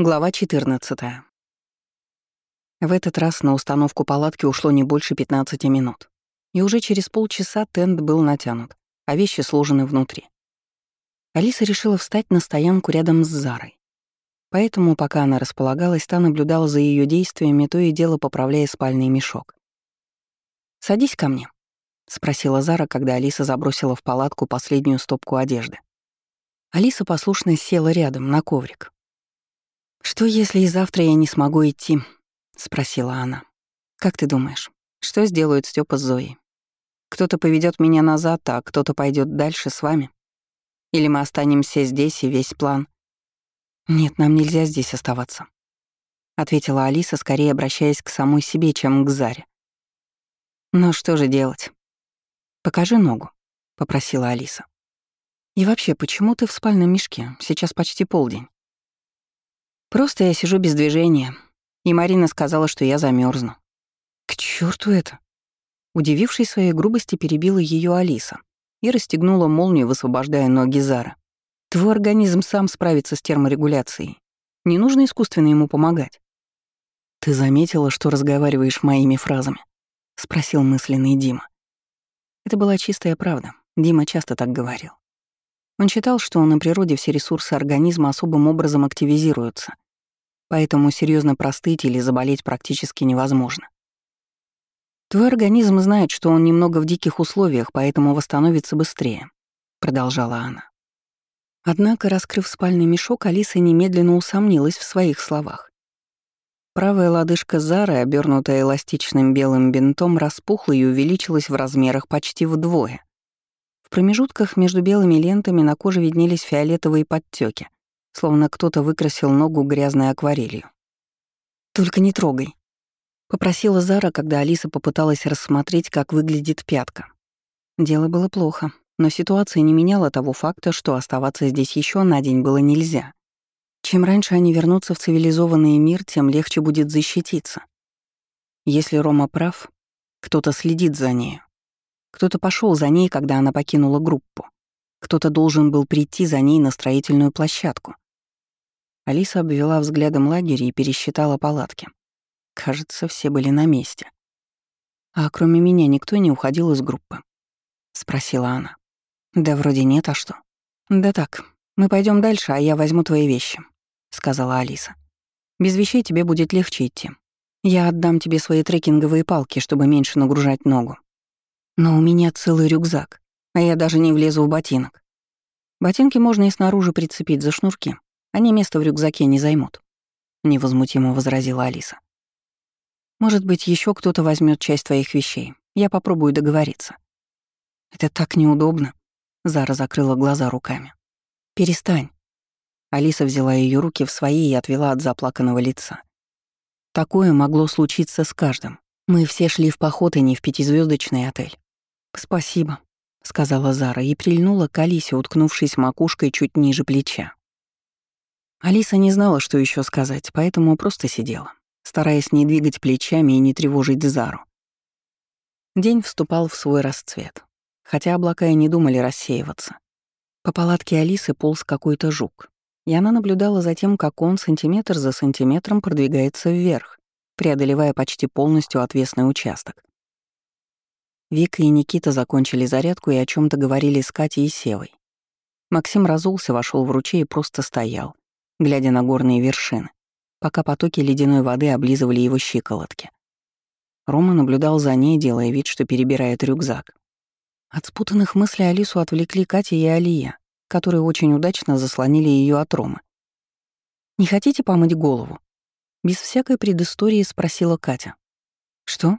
Глава 14. В этот раз на установку палатки ушло не больше 15 минут. И уже через полчаса тент был натянут, а вещи сложены внутри. Алиса решила встать на стоянку рядом с Зарой. Поэтому, пока она располагалась, та наблюдала за ее действиями, то и дело поправляя спальный мешок. «Садись ко мне», — спросила Зара, когда Алиса забросила в палатку последнюю стопку одежды. Алиса послушно села рядом, на коврик, «Что, если и завтра я не смогу идти?» — спросила она. «Как ты думаешь, что сделают Степа с Зоей? Кто-то поведет меня назад, а кто-то пойдет дальше с вами? Или мы останемся здесь и весь план?» «Нет, нам нельзя здесь оставаться», — ответила Алиса, скорее обращаясь к самой себе, чем к Заре. «Ну что же делать?» «Покажи ногу», — попросила Алиса. «И вообще, почему ты в спальном мешке? Сейчас почти полдень». Просто я сижу без движения, и Марина сказала, что я замерзну. К черту это! Удивившись своей грубости, перебила ее Алиса и расстегнула молнию, высвобождая ноги Зара. Твой организм сам справится с терморегуляцией. Не нужно искусственно ему помогать. «Ты заметила, что разговариваешь моими фразами?» — спросил мысленный Дима. Это была чистая правда. Дима часто так говорил. Он считал, что на природе все ресурсы организма особым образом активизируются, поэтому серьезно простыть или заболеть практически невозможно. «Твой организм знает, что он немного в диких условиях, поэтому восстановится быстрее», — продолжала она. Однако, раскрыв спальный мешок, Алиса немедленно усомнилась в своих словах. Правая лодыжка Зары, обернутая эластичным белым бинтом, распухла и увеличилась в размерах почти вдвое. В промежутках между белыми лентами на коже виднелись фиолетовые подтеки, словно кто-то выкрасил ногу грязной акварелью. «Только не трогай», — попросила Зара, когда Алиса попыталась рассмотреть, как выглядит пятка. Дело было плохо, но ситуация не меняла того факта, что оставаться здесь еще на день было нельзя. Чем раньше они вернутся в цивилизованный мир, тем легче будет защититься. Если Рома прав, кто-то следит за нею. Кто-то пошел за ней, когда она покинула группу. Кто-то должен был прийти за ней на строительную площадку. Алиса обвела взглядом лагерь и пересчитала палатки. Кажется, все были на месте. «А кроме меня никто не уходил из группы?» — спросила она. «Да вроде нет, а что?» «Да так, мы пойдем дальше, а я возьму твои вещи», — сказала Алиса. «Без вещей тебе будет легче идти. Я отдам тебе свои трекинговые палки, чтобы меньше нагружать ногу. Но у меня целый рюкзак, а я даже не влезу в ботинок. Ботинки можно и снаружи прицепить за шнурки. Они места в рюкзаке не займут», — невозмутимо возразила Алиса. «Может быть, еще кто-то возьмет часть твоих вещей. Я попробую договориться». «Это так неудобно», — Зара закрыла глаза руками. «Перестань». Алиса взяла ее руки в свои и отвела от заплаканного лица. Такое могло случиться с каждым. Мы все шли в поход и не в пятизвездочный отель. «Спасибо», — сказала Зара и прильнула к Алисе, уткнувшись макушкой чуть ниже плеча. Алиса не знала, что еще сказать, поэтому просто сидела, стараясь не двигать плечами и не тревожить Зару. День вступал в свой расцвет, хотя облака и не думали рассеиваться. По палатке Алисы полз какой-то жук, и она наблюдала за тем, как он сантиметр за сантиметром продвигается вверх, преодолевая почти полностью отвесный участок. Вика и Никита закончили зарядку и о чем то говорили с Катей и Севой. Максим разулся, вошел в ручей и просто стоял, глядя на горные вершины, пока потоки ледяной воды облизывали его щиколотки. Рома наблюдал за ней, делая вид, что перебирает рюкзак. От спутанных мыслей Алису отвлекли Катя и Алия, которые очень удачно заслонили ее от Ромы. «Не хотите помыть голову?» Без всякой предыстории спросила Катя. «Что?»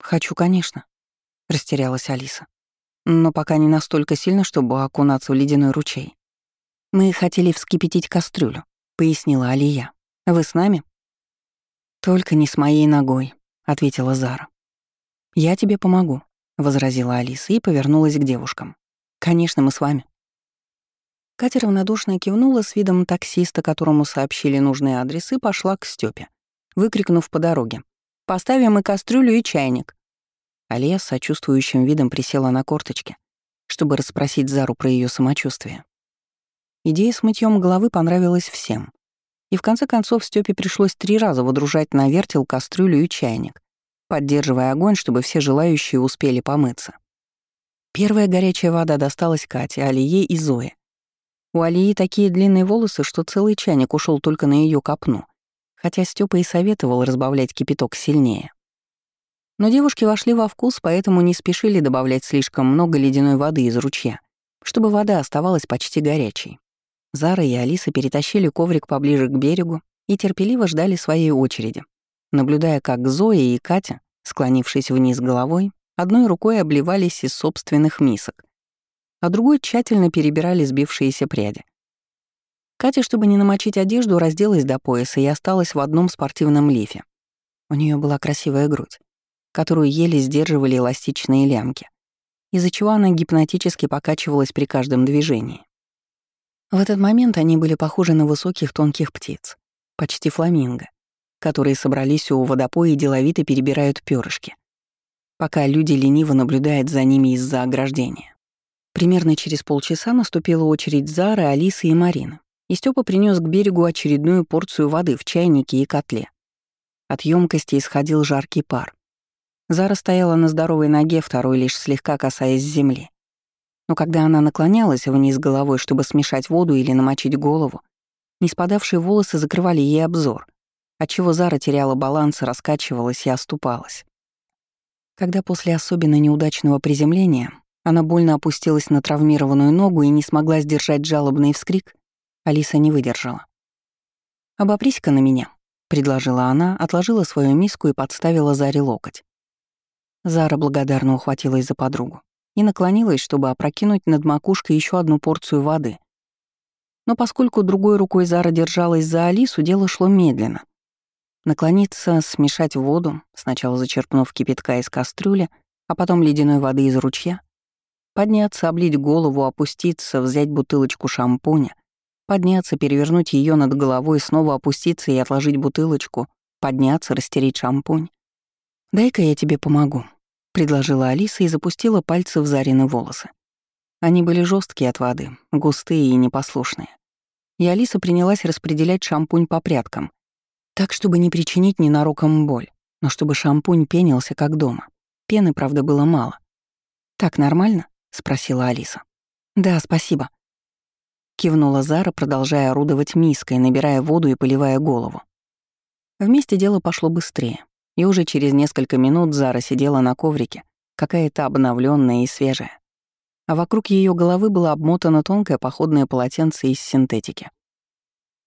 «Хочу, конечно», растерялась Алиса. Но пока не настолько сильно, чтобы окунаться в ледяной ручей. Мы хотели вскипятить кастрюлю, пояснила Алия. Вы с нами? Только не с моей ногой, ответила Зара. Я тебе помогу, возразила Алиса и повернулась к девушкам. Конечно, мы с вами. Катя равнодушно кивнула с видом таксиста, которому сообщили нужный адрес, и пошла к Стёпе, выкрикнув по дороге. «Поставим и кастрюлю, и чайник. Алия с сочувствующим видом присела на корточки, чтобы расспросить Зару про ее самочувствие. Идея с мытьем головы понравилась всем. И в конце концов Стёпе пришлось три раза выдружать на вертел кастрюлю и чайник, поддерживая огонь, чтобы все желающие успели помыться. Первая горячая вода досталась Кате, Алие и Зое. У Алии такие длинные волосы, что целый чайник ушел только на ее копну, хотя Степа и советовал разбавлять кипяток сильнее. Но девушки вошли во вкус, поэтому не спешили добавлять слишком много ледяной воды из ручья, чтобы вода оставалась почти горячей. Зара и Алиса перетащили коврик поближе к берегу и терпеливо ждали своей очереди, наблюдая, как Зоя и Катя, склонившись вниз головой, одной рукой обливались из собственных мисок, а другой тщательно перебирали сбившиеся пряди. Катя, чтобы не намочить одежду, разделась до пояса и осталась в одном спортивном лифе. У нее была красивая грудь, которую еле сдерживали эластичные лямки, из-за чего она гипнотически покачивалась при каждом движении. В этот момент они были похожи на высоких тонких птиц, почти фламинго, которые собрались у водопоя и деловито перебирают перышки, пока люди лениво наблюдают за ними из-за ограждения. Примерно через полчаса наступила очередь Зары, Алисы и Марины, и Степа принес к берегу очередную порцию воды в чайнике и котле. От емкости исходил жаркий пар. Зара стояла на здоровой ноге, второй лишь слегка касаясь земли. Но когда она наклонялась вниз головой, чтобы смешать воду или намочить голову, не спадавшие волосы закрывали ей обзор, отчего Зара теряла баланс, раскачивалась и оступалась. Когда после особенно неудачного приземления она больно опустилась на травмированную ногу и не смогла сдержать жалобный вскрик. Алиса не выдержала. «Обопрись-ка на меня», — предложила она, отложила свою миску и подставила Заре локоть. Зара благодарно ухватилась за подругу и наклонилась, чтобы опрокинуть над макушкой еще одну порцию воды. Но поскольку другой рукой Зара держалась за Алису, дело шло медленно. Наклониться, смешать воду, сначала зачерпнув кипятка из кастрюли, а потом ледяной воды из ручья, Подняться, облить голову, опуститься, взять бутылочку шампуня, подняться, перевернуть ее над головой, снова опуститься и отложить бутылочку, подняться, растереть шампунь. «Дай-ка я тебе помогу», — предложила Алиса и запустила пальцы в Зарины волосы. Они были жесткие от воды, густые и непослушные. И Алиса принялась распределять шампунь по прядкам, так, чтобы не причинить ненароком боль, но чтобы шампунь пенился, как дома. Пены, правда, было мало. «Так нормально?» — спросила Алиса. «Да, спасибо». Кивнула Зара, продолжая орудовать миской, набирая воду и поливая голову. Вместе дело пошло быстрее, и уже через несколько минут Зара сидела на коврике, какая-то обновленная и свежая. А вокруг ее головы было обмотано тонкое походное полотенце из синтетики.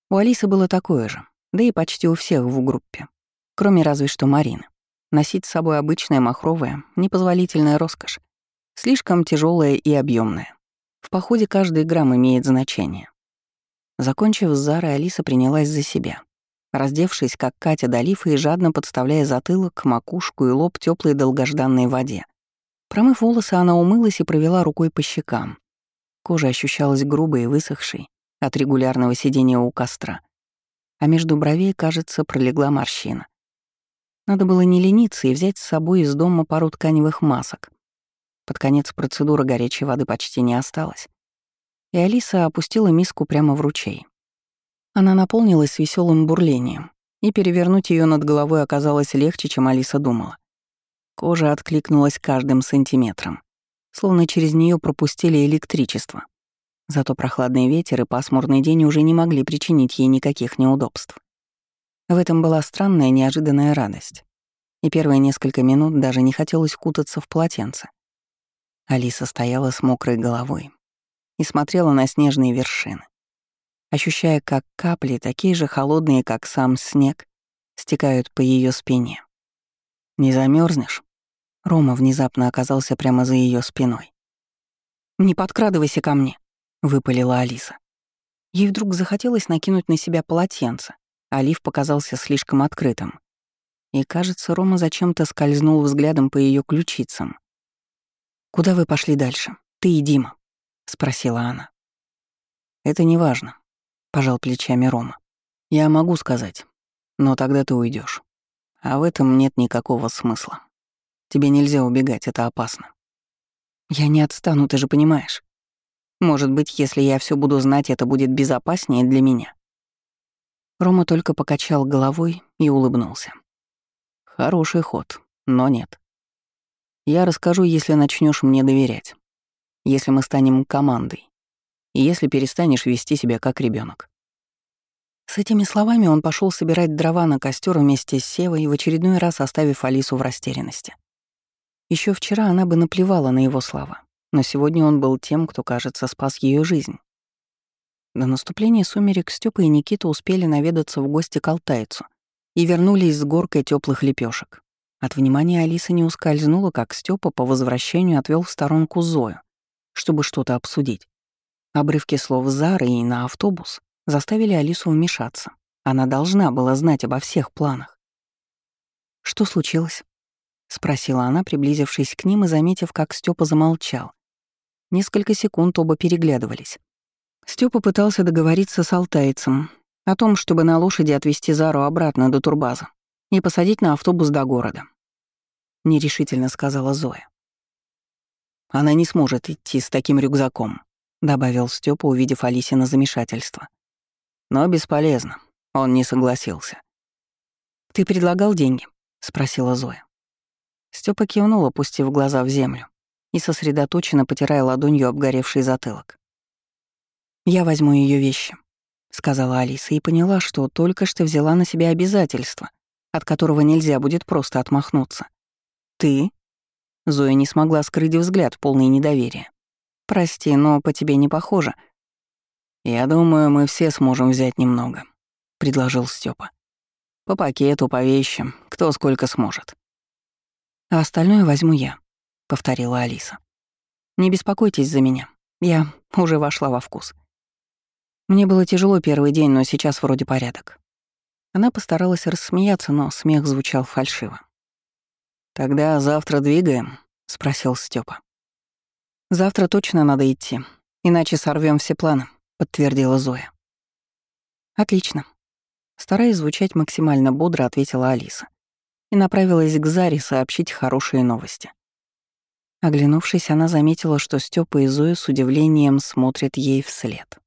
У Алисы было такое же, да и почти у всех в группе, кроме разве что Марины. Носить с собой обычное махровое — непозволительная роскошь. Слишком тяжелая и объемная. В походе каждый грамм имеет значение. Закончив с Зарой, Алиса принялась за себя. Раздевшись, как Катя Долифа и жадно подставляя затылок, макушку и лоб теплой долгожданной воде. Промыв волосы, она умылась и провела рукой по щекам. Кожа ощущалась грубой и высохшей от регулярного сидения у костра. А между бровей, кажется, пролегла морщина. Надо было не лениться и взять с собой из дома пару тканевых масок, под конец процедуры горячей воды почти не осталось. И Алиса опустила миску прямо в ручей. Она наполнилась веселым бурлением, и перевернуть ее над головой оказалось легче, чем Алиса думала. Кожа откликнулась каждым сантиметром, словно через нее пропустили электричество. Зато прохладный ветер и пасмурный день уже не могли причинить ей никаких неудобств. В этом была странная неожиданная радость. И первые несколько минут даже не хотелось кутаться в полотенце. Алиса стояла с мокрой головой и смотрела на снежные вершины, ощущая, как капли, такие же холодные, как сам снег, стекают по ее спине. «Не замерзнешь? Рома внезапно оказался прямо за ее спиной. «Не подкрадывайся ко мне», — выпалила Алиса. Ей вдруг захотелось накинуть на себя полотенце, а лиф показался слишком открытым. И, кажется, Рома зачем-то скользнул взглядом по ее ключицам. «Куда вы пошли дальше? Ты и Дима?» — спросила она. «Это не важно», — пожал плечами Рома. «Я могу сказать, но тогда ты уйдешь. А в этом нет никакого смысла. Тебе нельзя убегать, это опасно». «Я не отстану, ты же понимаешь. Может быть, если я все буду знать, это будет безопаснее для меня». Рома только покачал головой и улыбнулся. Хороший ход, но нет. Я расскажу, если начнешь мне доверять. Если мы станем командой. И если перестанешь вести себя как ребенок. С этими словами он пошел собирать дрова на костер вместе с Севой, в очередной раз оставив Алису в растерянности. Еще вчера она бы наплевала на его слова, но сегодня он был тем, кто, кажется, спас ее жизнь. До наступления сумерек Степа и Никита успели наведаться в гости к Алтайцу и вернулись с горкой теплых лепешек. От внимания Алисы не ускользнуло, как Степа по возвращению отвел в сторонку Зою, чтобы что-то обсудить. Обрывки слов Зары и на автобус заставили Алису вмешаться. Она должна была знать обо всех планах. «Что случилось?» — спросила она, приблизившись к ним и заметив, как Степа замолчал. Несколько секунд оба переглядывались. Степа пытался договориться с алтайцем о том, чтобы на лошади отвезти Зару обратно до турбазы и посадить на автобус до города. Нерешительно сказала Зоя. Она не сможет идти с таким рюкзаком, добавил Степа, увидев Алисина замешательство. Но бесполезно. Он не согласился. «Ты предлагал деньги?» — спросила Зоя. Степа кивнул, опустив глаза в землю и сосредоточенно потирая ладонью обгоревший затылок. «Я возьму ее вещи», — сказала Алиса и поняла, что только что взяла на себя обязательство, от которого нельзя будет просто отмахнуться. «Ты?» Зоя не смогла скрыть взгляд, полный недоверия. «Прости, но по тебе не похоже», — «Я думаю, мы все сможем взять немного», — предложил Степа. «По пакету, по вещам, кто сколько сможет». «А остальное возьму я», — повторила Алиса. «Не беспокойтесь за меня, я уже вошла во вкус». Мне было тяжело первый день, но сейчас вроде порядок. Она постаралась рассмеяться, но смех звучал фальшиво. «Тогда завтра двигаем?» — спросил Степа. «Завтра точно надо идти, иначе сорвем все планы», подтвердила Зоя. Отлично. Стараясь звучать максимально бодро, ответила Алиса и направилась к Заре сообщить хорошие новости. Оглянувшись, она заметила, что Степа и Зоя с удивлением смотрят ей вслед.